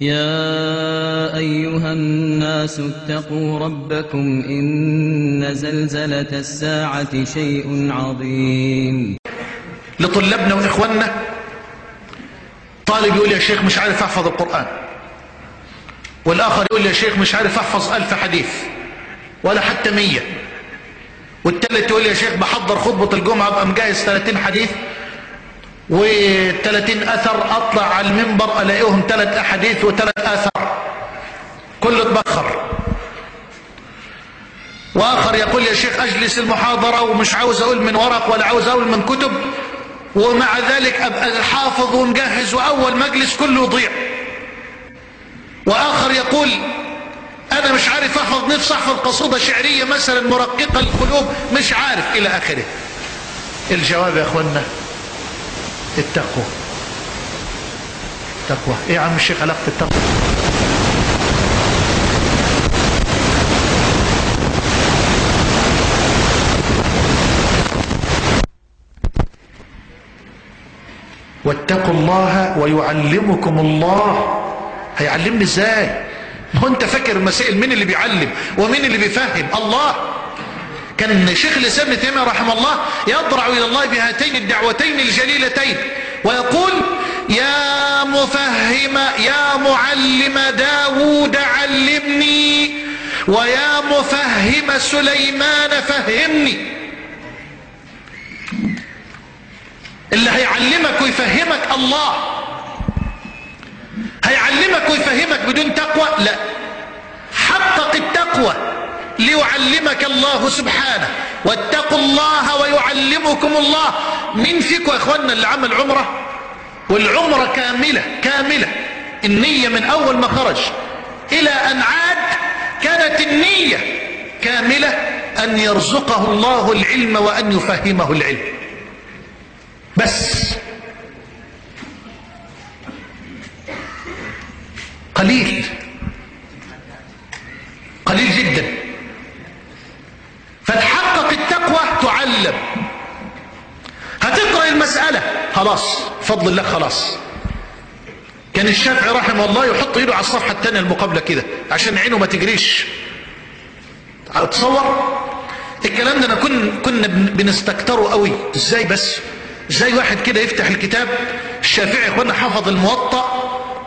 يا أيها الناس اتقوا ربكم إن زلزلة الساعة شيء عظيم. لطلابنا وإخواننا طالب يقول يا شيخ مش عارف أحفظ القرآن والآخر يقول يا شيخ مش عارف أحفظ ألف حديث ولا حتى مية والتالت يقول يا شيخ بحضر خطبة الجمعة أبقى مجهز 30 حديث. و30 أثر أطلع على المنبر ألاقيهم ثلاث أحاديث وثلاث أثر كله اتبخر. وآخر يقول يا شيخ أجلس المحاضرة ومش عاوز أقول من ورق ولا عاوز أقول من كتب ومع ذلك أبقى حافظ ومجهز وأول مجلس كله يضيع. وآخر يقول أنا مش عارف أحفظ نفسي أحفظ قصيدة شعرية مثلا مرققة القلوب مش عارف إلى آخره. الجواب يا أخوانا التقوى. التقوى إيه يا عم الشيخ علاقة التقوى واتقوا الله ويعلمكم الله. هيعلمني إزاي؟ ما هو أنت فاكر المسائل مين اللي بيعلم ومين اللي بيفهم؟ الله. كان شيخ الاسلام ابن تيمية رحمه الله يضرع إلى الله بهاتين الدعوتين الجليلتين ويقول يا مفهم يا معلم داود علمني ويا مفهم سليمان فهمني. اللي هيعلمك ويفهمك الله هيعلمك ويفهمك بدون تقوى؟ لا. حقق التقوى. ليعلمك الله سبحانه. واتقوا الله ويعلمكم الله. مين فيكم يا اخوانا اللي عمل عمرة؟ والعمرة كاملة كاملة. النية من أول ما خرج إلى أن عاد كانت النية كاملة أن يرزقه الله العلم وأن يفهمه العلم. بس. قليل. خلاص فضل الله خلاص. كان الشافعي رحمه الله يحط إيده على الصفحة الثانية المقابلة كده عشان عينه ما تجريش. تصور الكلام ده أنا كن كنا بنستكتره قوي. إزاي بس؟ إزاي واحد كده يفتح الكتاب؟ الشافعي إخوانا حفظ الموطأ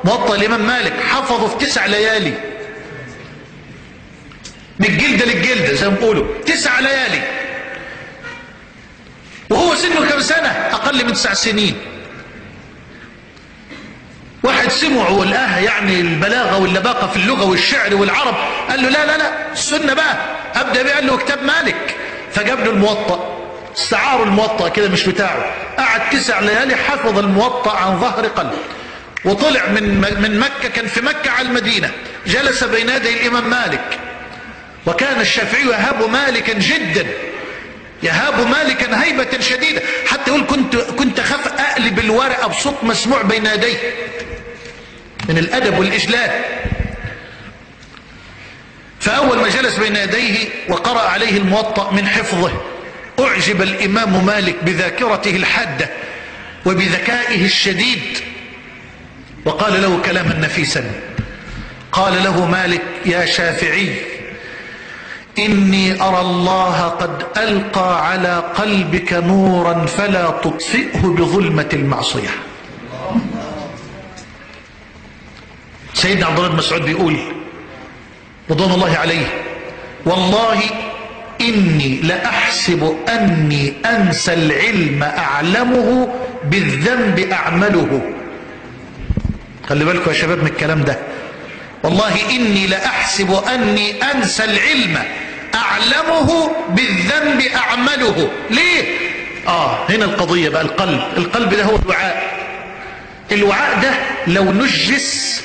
موطأ الإمام مالك حفظه في تسع ليالي. من الجلدة للجلدة زي ما بيقولوا. تسع ليالي. وهو سنه كم سنة؟ أقل من تسع سنين. واحد سمعه والآه يعني البلاغة واللباقة في اللغة والشعر والعرب قال له لا لا لا السنة بقى. أبدأ بيه قال له كتاب مالك. فجاب له الموطأ استعاروا الموطأ كده مش بتاعه. قعد تسع ليالي حفظ الموطأ عن ظهر قلب وطلع من من مكة كان في مكة على المدينة. جلس بين يدي الإمام مالك. وكان الشافعي يهاب مالكا جدا. يهاب مالكا هيبة شديدة. حتى يقول كنت كنت أخاف أقلب الورقة بصوت مسموع بين يديه من الأدب والإجلال. فأول ما جلس بين يديه وقرأ عليه الموطأ من حفظه أعجب الإمام مالك بذاكرته الحادة وبذكائه الشديد. وقال له كلاما نفيسا قال له مالك يا شافعي إني أرى الله قد ألقى على قلبك نورا فلا تطفئه بظلمة المعصية. سيدنا عبد الله بن مسعود بيقول رضوان الله عليه والله إني لأحسب أني أنسى العلم أعلمه بالذنب أعمله. خلي بالكم يا شباب من الكلام ده. والله إني لأحسب أني أنسى العلم أعلمه بالذنب أعمله. ليه؟ آه هنا القضية بقى القلب. القلب ده هو الوعاء. الوعاء ده لو نجس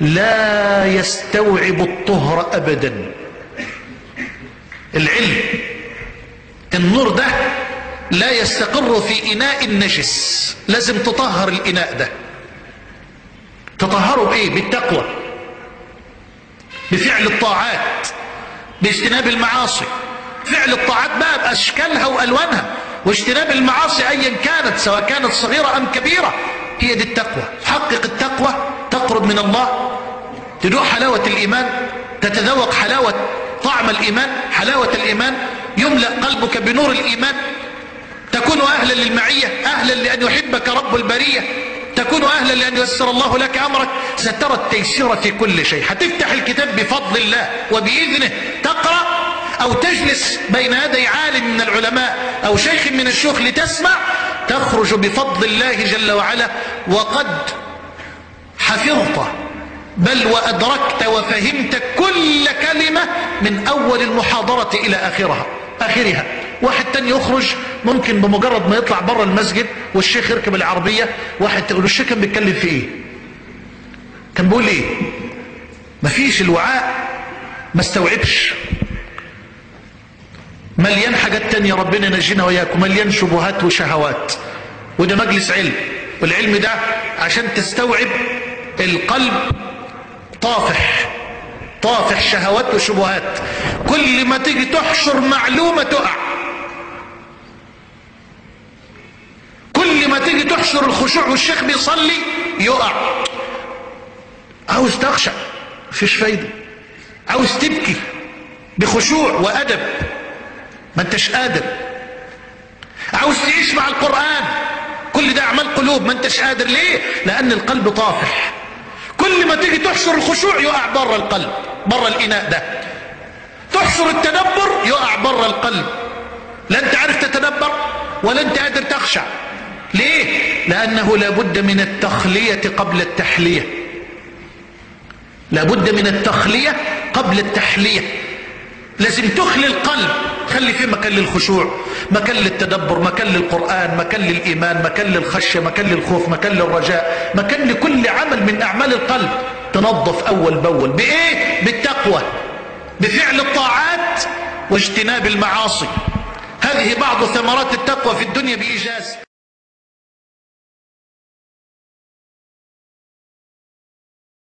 لا يستوعب الطهر أبدا. العلم النور ده لا يستقر في إناء نجس لازم تطهر الإناء ده. تطهره بإيه؟ بالتقوى. بفعل الطاعات. باجتناب المعاصي. فعل الطاعات بقى بأشكالها وألوانها. واجتناب المعاصي أيا كانت سواء كانت صغيرة أم كبيرة هي دي التقوى. حقق التقوى تقرب من الله. تدوق حلاوة الإيمان تتذوق حلاوة طعم الإيمان. حلاوة الإيمان يملأ قلبك بنور الإيمان. تكون أهلا للمعية أهلا لأن يحبك رب البرية. تكون أهلا لأن ييسر الله لك أمرك سترى التيسير في كل شيء. هتفتح الكتاب بفضل الله وبإذنه. تقرأ أو تجلس بين يدي عالم من العلماء أو شيخ من الشيوخ لتسمع. تخرج بفضل الله جل وعلا. وقد حفظت بل وأدركت وفهمت كل كلمة من أول المحاضرة إلى آخرها آخرها. واحد تاني يخرج ممكن بمجرد ما يطلع بره المسجد والشيخ يركب العربية واحد تقول الشيخ كان بيتكلم في إيه؟ كان بيقول إيه؟ مفيش الوعاء ما استوعبش. مليان حاجات تانية ربنا ينجينا وياكم مليان شبهات وشهوات. وده مجلس علم. والعلم ده عشان تستوعب القلب طافح طافح شهوات وشبهات. كل ما تيجي تحشر معلومة تقع كل تحشر الخشوع والشيخ بيصلي يقع. عاوز تخشع مفيش فايدة. عاوز تبكي بخشوع وأدب ما انتش قادر. عاوز تعيش مع القرآن كل ده أعمال قلوب ما انتش قادر. ليه؟ لأن القلب طافح. كل ما تيجي تحشر الخشوع يقع بره القلب بره الإناء ده. تحشر التدبر يقع بره القلب. لا انت عارف تتدبر ولا انت قادر تخشع. ليه؟ لأنه لابد من التخلية قبل التحلية. لابد من التخلية قبل التحلية. لازم تخلي القلب. خلي فيه مكان للخشوع. مكان للتدبر. مكان للقرآن. مكان للإيمان. مكان للخشية. مكان للخوف. مكان للرجاء. مكان لكل عمل من أعمال القلب. تنظف أول بأول. بإيه؟ بالتقوى. بفعل الطاعات واجتناب المعاصي. هذه بعض ثمرات التقوى في الدنيا بإيجاز.